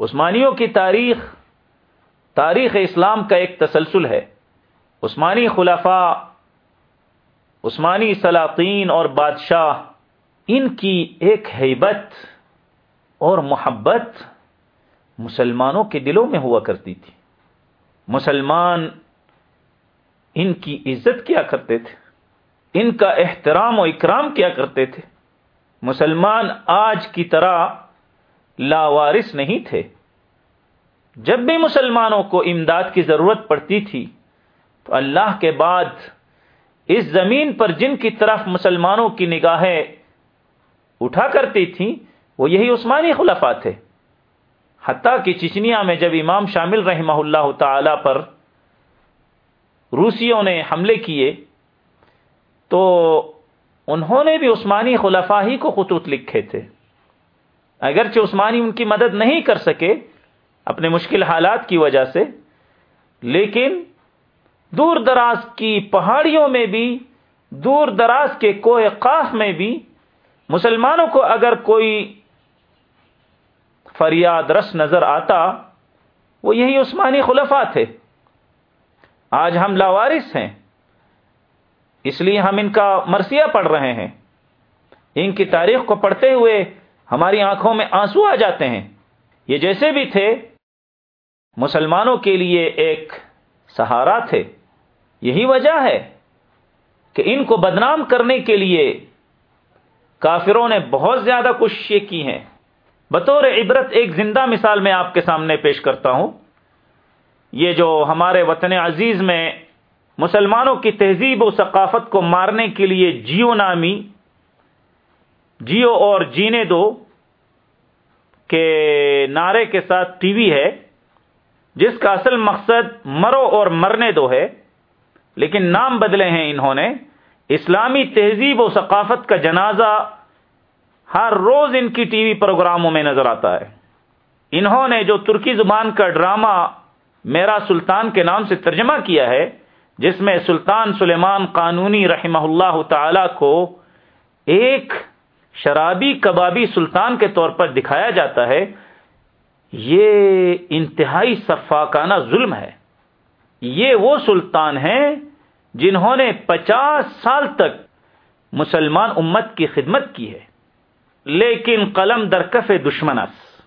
عثمانیوں کی تاریخ تاریخ اسلام کا ایک تسلسل ہے۔ عثمانی خلفاء، عثمانی سلاطین اور بادشاہ، ان کی ایک حیبت اور محبت مسلمانوں کے دلوں میں ہوا کرتی تھی۔ مسلمان ان کی عزت کیا کرتے تھے؟ ان کا احترام و اکرام کیا کرتے تھے؟ مسلمان آج کی طرح لاوارث نہیں تھے۔ جب بھی مسلمانوں کو امداد کی ضرورت پڑتی تھی، تو اللہ کے بعد اس زمین پر جن کی طرف مسلمانوں کی نگاہیں اٹھا کرتی تھیں، وہ یہی عثمانی خلفا تھے۔ حتیٰ کہ چچنیا میں جب امام شامل رحمہ اللہ تعالی پر روسیوں نے حملے کیے، تو انہوں نے بھی عثمانی خلفا ہی کو خطوط لکھے تھے۔ اگرچہ عثمانی ان کی مدد نہیں کر سکے اپنے مشکل حالات کی وجہ سے، لیکن دور دراز کی پہاڑیوں میں بھی، دور دراز کے کوہ قاف میں بھی مسلمانوں کو اگر کوئی فریاد، رس نظر آتا، وہ یہی عثمانی خلفا تھے۔ آج ہم لاوارث ہیں، اس لیے ہم ان کا مرثیہ پڑھ رہے ہیں۔ ان کی تاریخ کو پڑھتے ہوئے ہماری آنکھوں میں آنسو آ جاتے ہیں۔ یہ جیسے بھی تھے، مسلمانوں کے لیے ایک سہارا تھے۔ یہی وجہ ہے کہ ان کو بدنام کرنے کے لیے کافروں نے بہت زیادہ کوششیں کی ہیں۔ بطور عبرت، ایک زندہ مثال میں آپ کے سامنے پیش کرتا ہوں۔ یہ جو ہمارے وطن عزیز میں مسلمانوں کی تہذیب و ثقافت کو مارنے کے لیے جیو نامی جیو اور جینے دو کے نعرے کے ساتھ ٹی وی ہے، جس کا اصل مقصد مرو اور مرنے دو ہے، لیکن نام بدلے ہیں انہوں نے۔ اسلامی تہذیب و ثقافت کا جنازہ ہر روز ان کی ٹی وی پروگراموں میں نظر آتا ہے۔ انہوں نے جو ترکی زبان کا ڈرامہ میرا سلطان کے نام سے ترجمہ کیا ہے، جس میں سلطان سلیمان قانونی رحمہ اللہ تعالی کو ایک شرابی کبابی سلطان کے طور پر دکھایا جاتا ہے، یہ انتہائی صفاقانہ ظلم ہے۔ یہ وہ سلطان ہیں جنہوں نے پچاس سال تک مسلمان امت کی خدمت کی ہے۔ لیکن قلم درکف دشمنس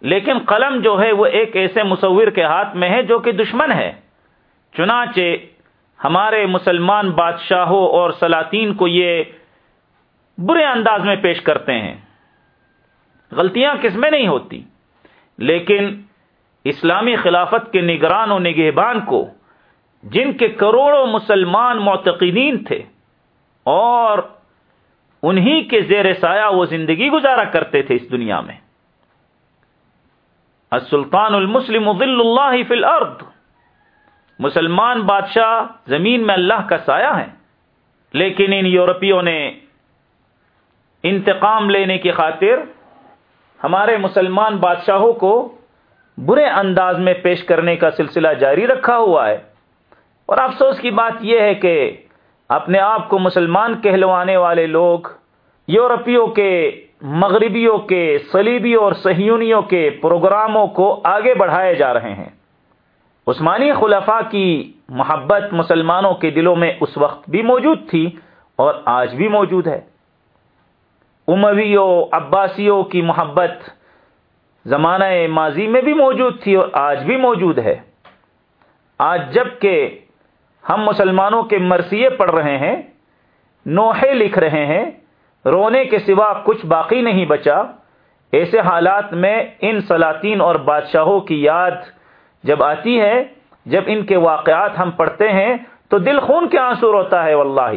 لیکن قلم جو ہے وہ ایک ایسے مصور کے ہاتھ میں ہے جو کہ دشمن ہے۔ چنانچہ ہمارے مسلمان بادشاہوں اور سلاطین کو یہ برے انداز میں پیش کرتے ہیں۔ غلطیاں کس میں نہیں ہوتی؟ لیکن اسلامی خلافت کے نگران و نگہبان کو، جن کے کروڑوں مسلمان معتقدین تھے، اور انہی کے زیر سایہ وہ زندگی گزارا کرتے تھے اس دنیا میں۔ السلطان المسلم ظل اللہ فی الارض۔ مسلمان بادشاہ زمین میں اللہ کا سایہ ہے لیکن ان یورپیوں نے انتقام لینے کی خاطر ہمارے مسلمان بادشاہوں کو برے انداز میں پیش کرنے کا سلسلہ جاری رکھا ہوا ہے۔ اور افسوس کی بات یہ ہے کہ اپنے آپ کو مسلمان کہلوانے والے لوگ، یورپیوں کے، مغربیوں کے، صلیبیوں اور سہیونیوں کے پروگراموں کو آگے بڑھائے جا رہے ہیں۔ عثمانی خلفاء کی محبت مسلمانوں کے دلوں میں اس وقت بھی موجود تھی اور آج بھی موجود ہے۔ امویوں، عباسیوں کی محبت زمانہ ماضی میں بھی موجود تھی اور آج بھی موجود ہے۔ آج جبکہ ہم مسلمانوں کے مرثیے پڑھ رہے ہیں، نوحے لکھ رہے ہیں، رونے کے سوا کچھ باقی نہیں بچا، ایسے حالات میں ان سلاطین اور بادشاہوں کی یاد جب آتی ہے، جب ان کے واقعات ہم پڑھتے ہیں، تو دل خون کے آنسو روتا ہے واللہ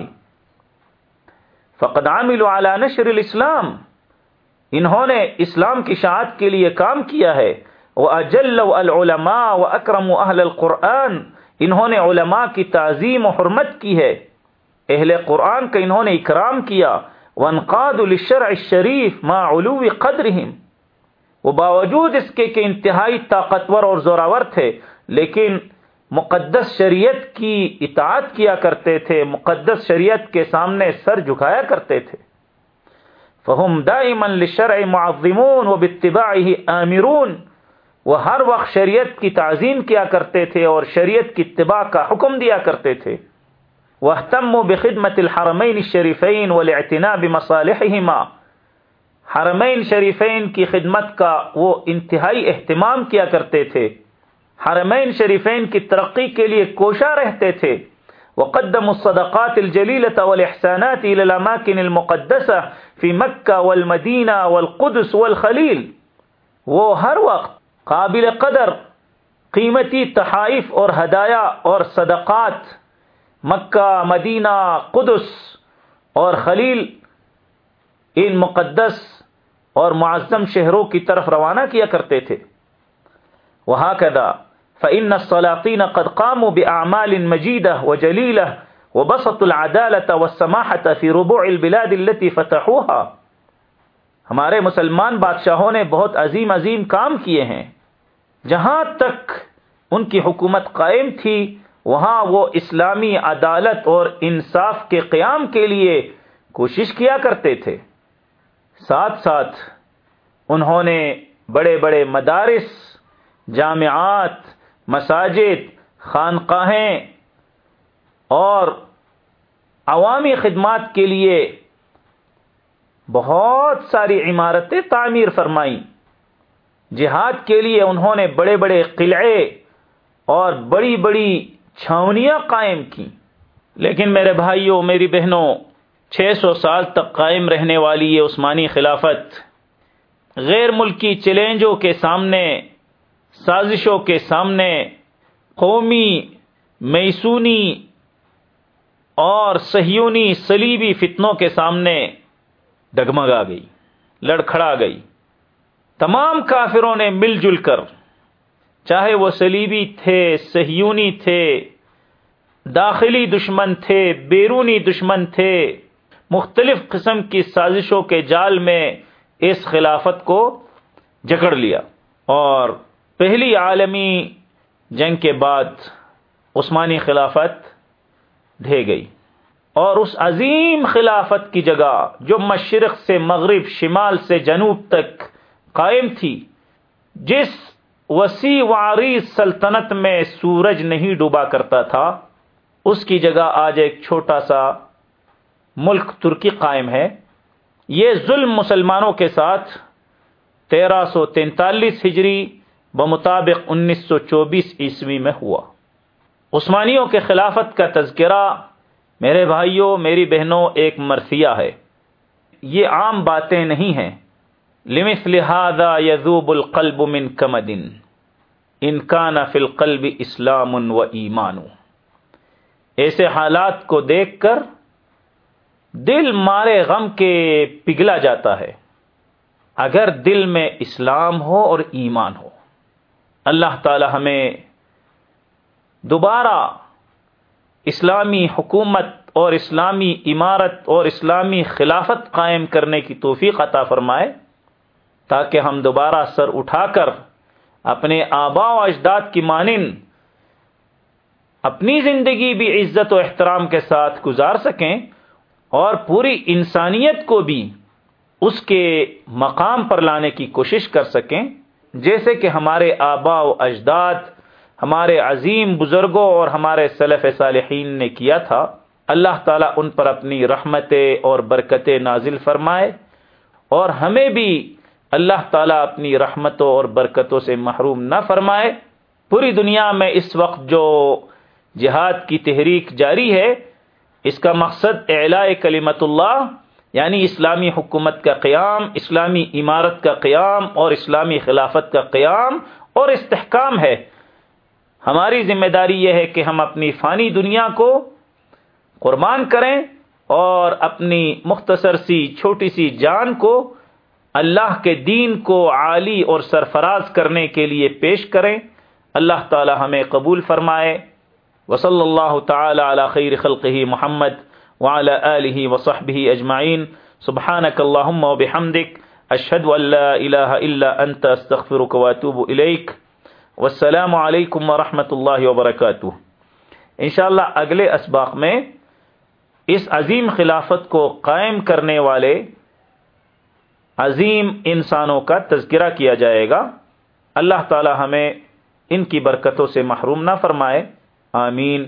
فقد عامل على نشر الاسلام. انہوں نے اسلام کی شاعت کے لیے کام کیا ہے. وہ اجل العلماء و اکرم اہل القرآن. انہوں نے علماء کی تعظیم و حرمت کی ہے. اہل قرآن کا انہوں نے اکرام کیا. ونقاد الشرع الشریف ما علو قدرہم وہ باوجود اس کے کہ انتہائی طاقتور اور زوراور تھے، لیکن مقدس شریعت کی اطاعت کیا کرتے تھے، مقدس شریعت کے سامنے سر جھکایا کرتے تھے۔ فہم دائما للشرع معظمون و بتباعه آمرون۔ وہ ہر وقت شریعت کی تعظیم کیا کرتے تھے اور شریعت کی اتباع کا حکم دیا کرتے تھے۔ وہ تم و بخدمت الحرمین شریفین والاعتناء بمصالحہما۔ حرمین شریفین کی خدمت کا وہ انتہائی اہتمام کیا کرتے تھے۔ حرمین شریفین کی ترقی کے لیے کوشاں رہتے تھے. وقدم الصدقات الجليلة والإحسانات إلى الأماكن المقدسة في مكة والمدينة والقدس والخليل وہ ہر وقت قابل قدر، قیمتی تحائف اور ہدایا اور صدقات، مکہ، مدینہ، قدس اور خلیل، ان مقدس اور معظم شہروں کی طرف روانہ کیا کرتے تھے. وہاں کدا فإن الصلاطين قد قاموا بأعمال مجيدة وجليلة وبسط العدالة والسماحة في ربوع البلاد التي فتحوها۔ ہمارے مسلمان بادشاہوں نے بہت عظیم عظیم کام کیے ہیں۔ جہاں تک ان کی حکومت قائم تھی، وہاں وہ اسلامی عدالت اور انصاف کے قیام کے لیے کوشش کیا کرتے تھے۔ ساتھ ساتھ انہوں نے بڑے بڑے مدارس، جامعات مساجد، خانقاہیں اور عوامی خدمات کے لیے بہت ساری عمارتیں تعمیر فرمائیں۔ جہاد کے لیے انہوں نے بڑے بڑے قلعے اور بڑی بڑی چھاونیاں قائم کی لیکن میرے بھائیوں، میری بہنوں، چھ سو سال تک قائم رہنے والی یہ عثمانی خلافت غیر ملکی چیلنجوں کے سامنے سازشوں کے سامنے قومی میسونی اور سہیونی سلیبی فتنوں کے سامنے ڈگمگا گئی، لڑکھڑا گئی۔ تمام کافروں نے مل جل کر، چاہے وہ سلیبی تھے سہیونی تھے، داخلی دشمن تھے، بیرونی دشمن تھے، مختلف قسم کی سازشوں کے جال میں اس خلافت کو جکڑ لیا اور پہلی عالمی جنگ کے بعد عثمانی خلافت ڈھے گئی اور اس عظیم خلافت کی جگہ جو مشرق سے مغرب، شمال سے جنوب تک قائم تھی، جس وسیع واری سلطنت میں سورج نہیں ڈوبا کرتا تھا، اس کی جگہ آج ایک چھوٹا سا ملک ترکی قائم ہے۔ یہ ظلم مسلمانوں کے ساتھ تیرہ سو تینتالیس ہجری بمطابق انیس سو چوبیس عیسوی میں ہوا۔ عثمانیوں کے خلافت کا تذکرہ، میرے بھائیوں، میری بہنوں، ایک مرثیہ ہے۔ یہ عام باتیں نہیں ہیں۔ لمس لہذا یزوب القلب من کمدن انکان فی القلب اسلام و ایمان۔ ایسے حالات کو دیکھ کر دل مارے غم کے پگھلا جاتا ہے۔ اگر دل میں اسلام ہو اور ایمان ہو۔ اللہ تعالی ہمیں دوبارہ اسلامی حکومت اور اسلامی عمارت اور اسلامی خلافت قائم کرنے کی توفیق عطا فرمائے تاکہ ہم دوبارہ سر اٹھا کر اپنے آبا و اجداد کی مانند اپنی زندگی بھی عزت و احترام کے ساتھ گزار سکیں اور پوری انسانیت کو بھی اس کے مقام پر لانے کی کوشش کر سکیں۔ جیسے کہ ہمارے آبا و اجداد، ہمارے عظیم بزرگوں اور ہمارے سلف صالحین نے کیا تھا، اللہ تعالیٰ ان پر اپنی رحمتیں اور برکتیں نازل فرمائے اور ہمیں بھی اللہ تعالیٰ اپنی رحمتوں اور برکتوں سے محروم نہ فرمائے۔ پوری دنیا میں اس وقت جو جہاد کی تحریک جاری ہے، اس کا مقصد اعلاء کلیمت اللہ یعنی اسلامی حکومت کا قیام، اسلامی عمارت کا قیام اور اسلامی خلافت کا قیام اور استحکام ہے۔ ہماری ذمہ داری یہ ہے کہ ہم اپنی فانی دنیا کو قربان کریں اور اپنی مختصر سی، چھوٹی سی جان کو اللہ کے دین کو عالی اور سرفراز کرنے کے لیے پیش کریں۔ اللہ تعالی ہمیں قبول فرمائے۔ وصلی اللہ تعالی علی خیر خلقہ محمد۔ وعلى آلہ وصحبہ اجمعین سبحانک اللہم و بحمدک اشہد ان لا الہ الا انت استغفرک واتوب الیک والسلام علیکم ورحمۃ اللہ وبرکاتہ انشاءاللہ اگلے اسباق میں اس عظیم خلافت کو قائم کرنے والے عظیم انسانوں کا تذکرہ کیا جائے گا۔ اللہ تعالی ہمیں ان کی برکتوں سے محروم نہ فرمائے۔ آمین۔